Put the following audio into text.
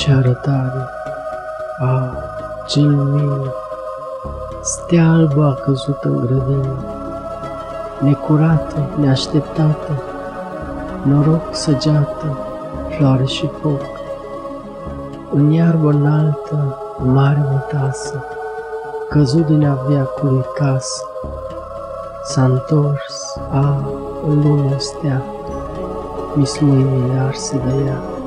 Ce arătare! Ah, ce lumină! Stea albă a căzut în grădină, necurată, neașteptată, noroc, săgeată, floare și foc. În iarbă înaltă, mare mătasă, căzut din aviacului casă, s-a întors, a, în lumea stea, mi mâinile arse de ea.